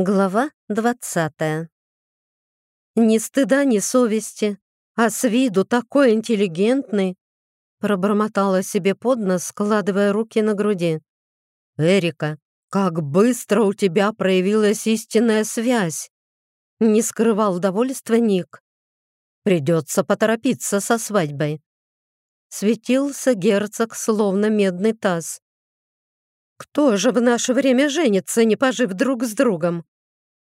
Глава двадцатая. «Ни стыда, ни совести, а с виду такой интеллигентный!» Пробормотала себе под нос, складывая руки на груди. «Эрика, как быстро у тебя проявилась истинная связь!» Не скрывал удовольствия Ник. «Придется поторопиться со свадьбой». Светился герцог, словно медный таз. Кто же в наше время женится, не пожив друг с другом?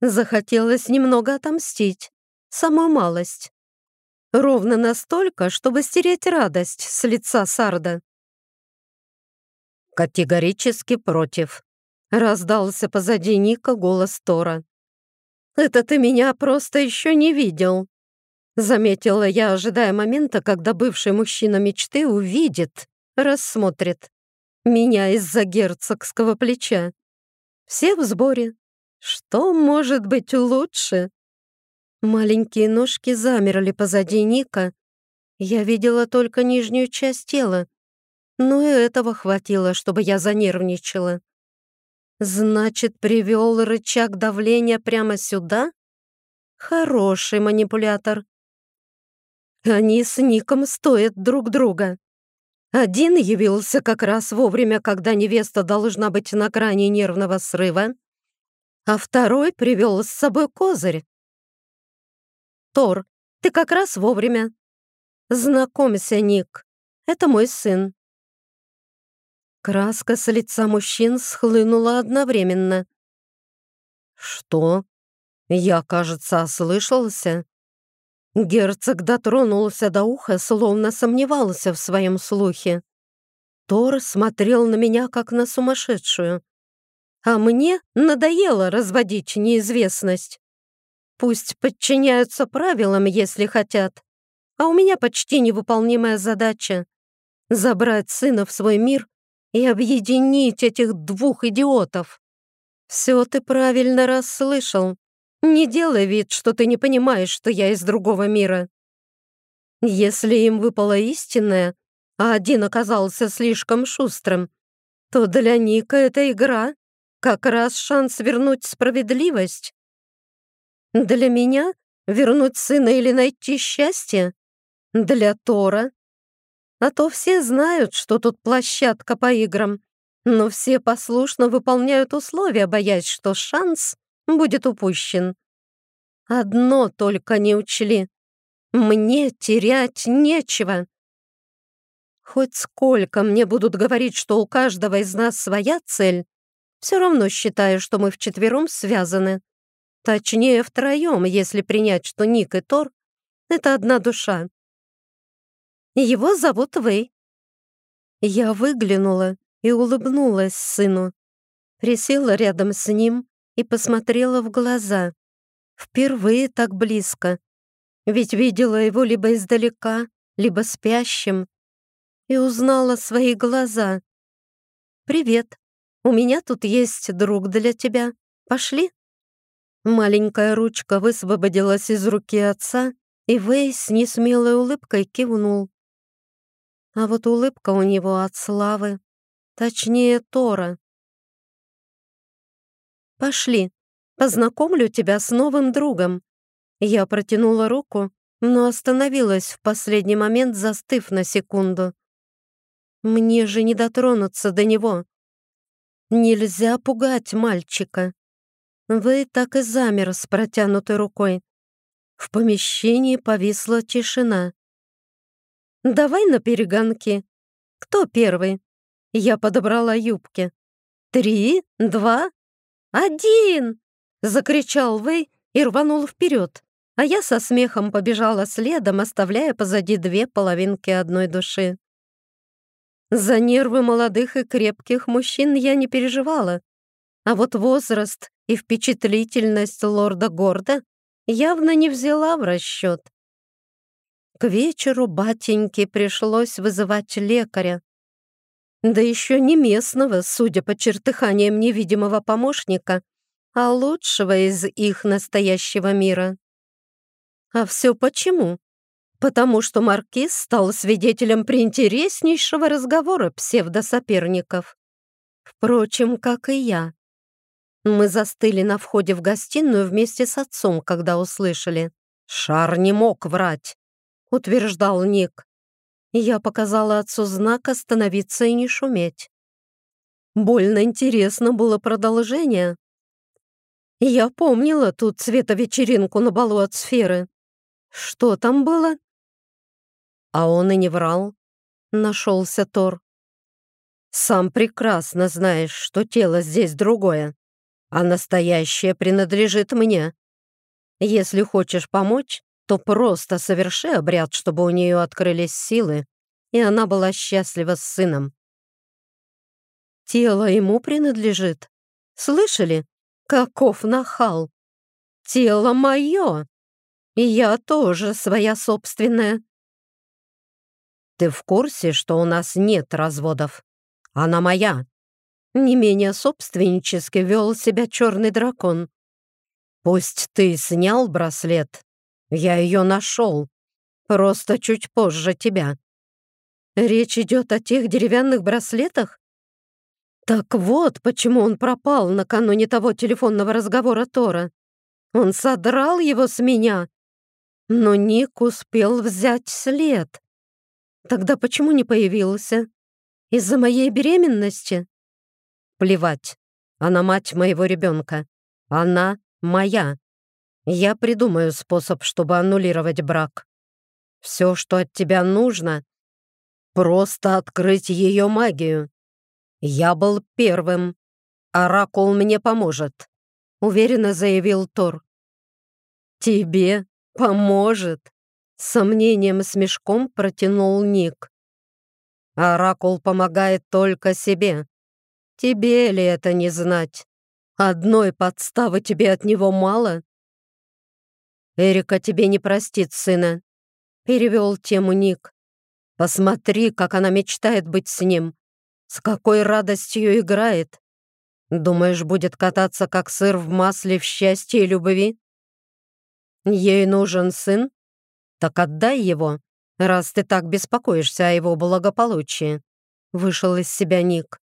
Захотелось немного отомстить, самую малость. Ровно настолько, чтобы стереть радость с лица Сарда. «Категорически против», — раздался позади Ника голос Тора. «Это ты меня просто еще не видел», — заметила я, ожидая момента, когда бывший мужчина мечты увидит, рассмотрит. Меня из-за герцогского плеча. Все в сборе. Что может быть лучше? Маленькие ножки замерли позади Ника. Я видела только нижнюю часть тела. Но и этого хватило, чтобы я занервничала. Значит, привел рычаг давления прямо сюда? Хороший манипулятор. Они с Ником стоят друг друга. Один явился как раз вовремя, когда невеста должна быть на грани нервного срыва, а второй привел с собой козырь. «Тор, ты как раз вовремя. Знакомься, Ник, это мой сын». Краска с лица мужчин схлынула одновременно. «Что? Я, кажется, ослышался?» Герцог дотронулся до уха, словно сомневался в своем слухе. Тор смотрел на меня, как на сумасшедшую. А мне надоело разводить неизвестность. Пусть подчиняются правилам, если хотят. А у меня почти невыполнимая задача — забрать сына в свой мир и объединить этих двух идиотов. Все ты правильно расслышал. Не делай вид, что ты не понимаешь, что я из другого мира. Если им выпала истинная, а один оказался слишком шустрым, то для Ника эта игра как раз шанс вернуть справедливость. Для меня вернуть сына или найти счастье? Для Тора? А то все знают, что тут площадка по играм, но все послушно выполняют условия, боясь, что шанс будет упущен. Одно только не учли. Мне терять нечего. Хоть сколько мне будут говорить, что у каждого из нас своя цель, все равно считаю, что мы вчетвером связаны. Точнее, втроем, если принять, что Ник и Тор — это одна душа. Его зовут Вэй. Я выглянула и улыбнулась сыну. Присела рядом с ним, и посмотрела в глаза. Впервые так близко. Ведь видела его либо издалека, либо спящим. И узнала свои глаза. «Привет. У меня тут есть друг для тебя. Пошли?» Маленькая ручка высвободилась из руки отца, и Вэй с несмелой улыбкой кивнул. А вот улыбка у него от славы, точнее Тора. «Пошли, познакомлю тебя с новым другом». Я протянула руку, но остановилась в последний момент, застыв на секунду. Мне же не дотронуться до него. Нельзя пугать мальчика. Вы так и замер с протянутой рукой. В помещении повисла тишина. «Давай на перегонки. Кто первый?» Я подобрала юбки. «Три, два, «Один!» — закричал Вэй и рванул вперед, а я со смехом побежала следом, оставляя позади две половинки одной души. За нервы молодых и крепких мужчин я не переживала, а вот возраст и впечатлительность лорда Горда явно не взяла в расчет. К вечеру батеньке пришлось вызывать лекаря, да еще не местного, судя по чертыханиям невидимого помощника, а лучшего из их настоящего мира. А все почему? Потому что Маркиз стал свидетелем приинтереснейшего разговора псевдосоперников. Впрочем, как и я. Мы застыли на входе в гостиную вместе с отцом, когда услышали. «Шар не мог врать», — утверждал Ник. Я показала отцу знак остановиться и не шуметь. Больно интересно было продолжение. Я помнила ту цветовечеринку на балу от сферы. Что там было? А он и не врал. Нашелся Тор. Сам прекрасно знаешь, что тело здесь другое, а настоящее принадлежит мне. Если хочешь помочь, то просто соверши обряд, чтобы у нее открылись силы, и она была счастлива с сыном. Тело ему принадлежит. Слышали? Каков нахал! Тело мое! И я тоже своя собственная. Ты в курсе, что у нас нет разводов? Она моя. Не менее собственнически вел себя черный дракон. Пусть ты снял браслет, я ее нашел. Просто чуть позже тебя. Речь идет о тех деревянных браслетах? Так вот, почему он пропал накануне того телефонного разговора Тора. Он содрал его с меня. Но Ник успел взять след. Тогда почему не появился? Из-за моей беременности? Плевать. Она мать моего ребенка. Она моя. Я придумаю способ, чтобы аннулировать брак. Все, что от тебя нужно, просто открыть ее магию. «Я был первым. Оракул мне поможет», — уверенно заявил Тор. «Тебе поможет?» — с сомнением и смешком протянул Ник. «Оракул помогает только себе. Тебе ли это не знать? Одной подставы тебе от него мало?» «Эрика тебе не простит сына», — перевел тему Ник. «Посмотри, как она мечтает быть с ним. С какой радостью играет! Думаешь, будет кататься, как сыр в масле в счастье и любви? Ей нужен сын? Так отдай его, раз ты так беспокоишься о его благополучии. Вышел из себя Ник.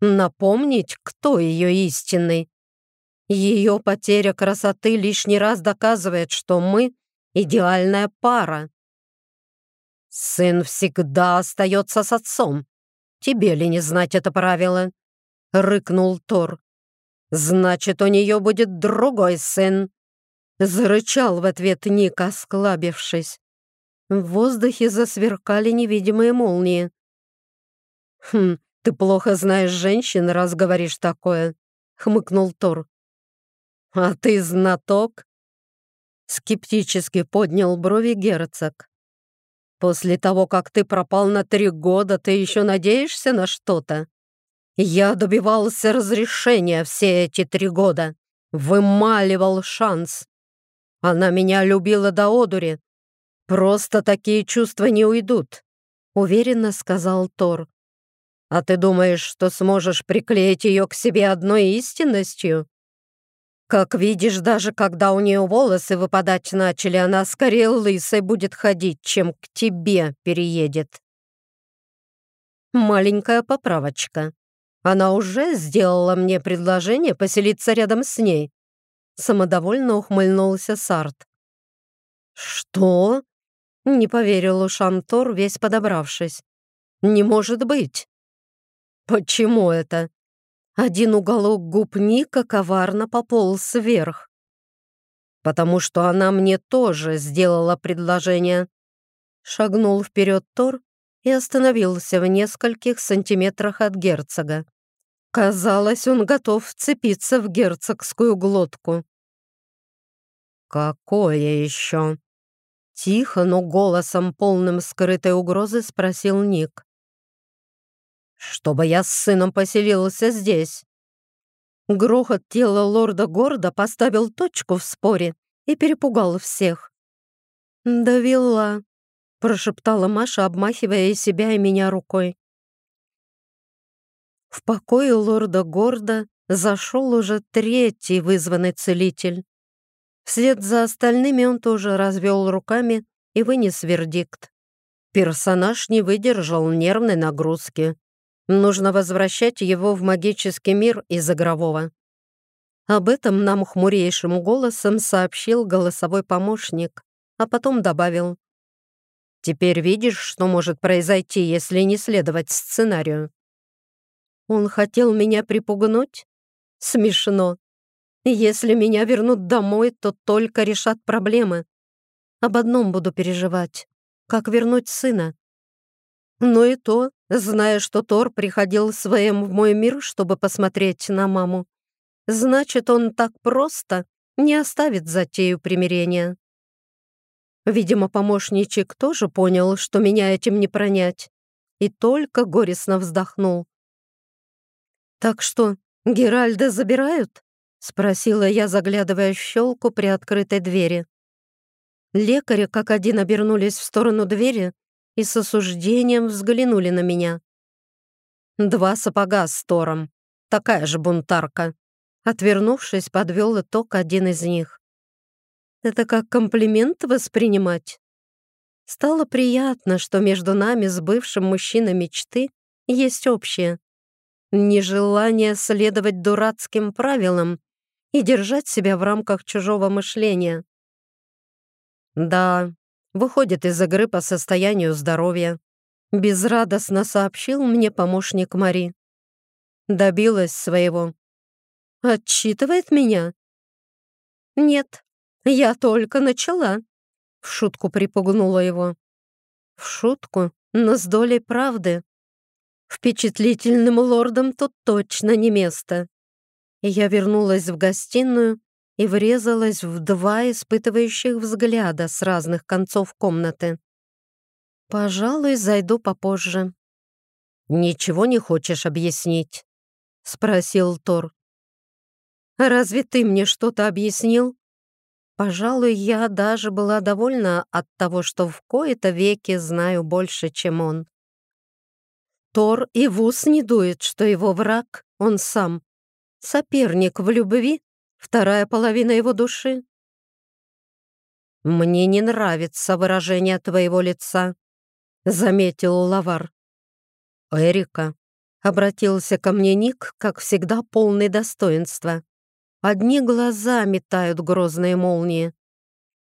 Напомнить, кто ее истинный. Ее потеря красоты лишний раз доказывает, что мы — идеальная пара. Сын всегда остается с отцом, Тебе ли не знать это правило?» — рыкнул Тор. «Значит, у нее будет другой сын!» Зарычал в ответ Ник, осклабившись. В воздухе засверкали невидимые молнии. «Хм, ты плохо знаешь женщин, раз говоришь такое», — хмыкнул Тор. «А ты знаток?» Скептически поднял брови герцог. После того, как ты пропал на три года, ты еще надеешься на что-то? Я добивался разрешения все эти три года. Вымаливал шанс. Она меня любила до одури. Просто такие чувства не уйдут, уверенно сказал Тор. А ты думаешь, что сможешь приклеить ее к себе одной истинностью? Как видишь, даже когда у нее волосы выпадать начали, она скорее лысой будет ходить, чем к тебе переедет. Маленькая поправочка. Она уже сделала мне предложение поселиться рядом с ней. Самодовольно ухмыльнулся Сарт. «Что?» — не поверил ушам Тор, весь подобравшись. «Не может быть!» «Почему это?» Один уголок губ Ника коварно пополз вверх. «Потому что она мне тоже сделала предложение». Шагнул вперед Тор и остановился в нескольких сантиметрах от герцога. Казалось, он готов вцепиться в герцогскую глотку. «Какое еще?» Тихо, но голосом полным скрытой угрозы спросил Ник чтобы я с сыном поселился здесь». Грохот тела лорда Горда поставил точку в споре и перепугал всех. «Довела», — прошептала Маша, обмахивая себя, и меня рукой. В покое лорда Горда зашел уже третий вызванный целитель. Вслед за остальными он тоже развел руками и вынес вердикт. Персонаж не выдержал нервной нагрузки. Нужно возвращать его в магический мир из игрового. Об этом нам хмурейшим голосом сообщил голосовой помощник, а потом добавил. «Теперь видишь, что может произойти, если не следовать сценарию?» Он хотел меня припугнуть? Смешно. Если меня вернут домой, то только решат проблемы. Об одном буду переживать. Как вернуть сына? Но и то, зная, что Тор приходил своим в мой мир, чтобы посмотреть на маму, значит, он так просто не оставит затею примирения. Видимо, помощничек тоже понял, что меня этим не пронять, и только горестно вздохнул. «Так что, Геральда забирают?» — спросила я, заглядывая в щелку при открытой двери. Лекари как один обернулись в сторону двери и с осуждением взглянули на меня. «Два сапога с Тором. Такая же бунтарка». Отвернувшись, подвел итог один из них. «Это как комплимент воспринимать?» Стало приятно, что между нами с бывшим мужчиной мечты есть общее. Нежелание следовать дурацким правилам и держать себя в рамках чужого мышления. Да, выходит из игры по состоянию здоровья. Безрадостно сообщил мне помощник Мари. Добилась своего. Отчитывает меня? Нет, я только начала. В шутку припугнула его. В шутку, но с долей правды. Впечатлительным лордам тут точно не место. Я вернулась в гостиную и врезалась в два испытывающих взгляда с разных концов комнаты. «Пожалуй, зайду попозже». «Ничего не хочешь объяснить?» — спросил Тор. «Разве ты мне что-то объяснил?» Пожалуй, я даже была довольна от того, что в кои-то веки знаю больше, чем он. Тор и в ус не дует, что его враг — он сам. Соперник в любви — вторая половина его души. «Мне не нравится выражение твоего лица», — заметил Лавар. «Эрика», — обратился ко мне Ник, как всегда, полный достоинства. Одни глаза метают грозные молнии.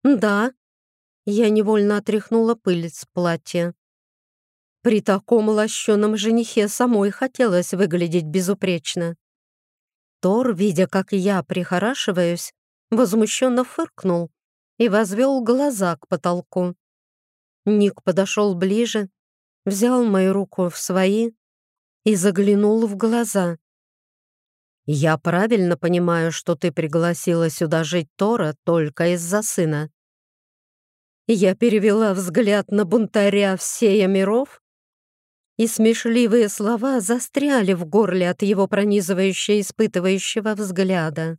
«Да», — я невольно отряхнула пыль с платья. При таком лощеном женихе самой хотелось выглядеть безупречно. Тор, видя, как я прихорашиваюсь, возмущенно фыркнул и возвел глаза к потолку. Ник подошел ближе, взял мою руку в свои и заглянул в глаза. «Я правильно понимаю, что ты пригласила сюда жить Тора только из-за сына?» Я перевела взгляд на бунтаря всея миров и смешливые слова застряли в горле от его пронизывающего испытывающего взгляда.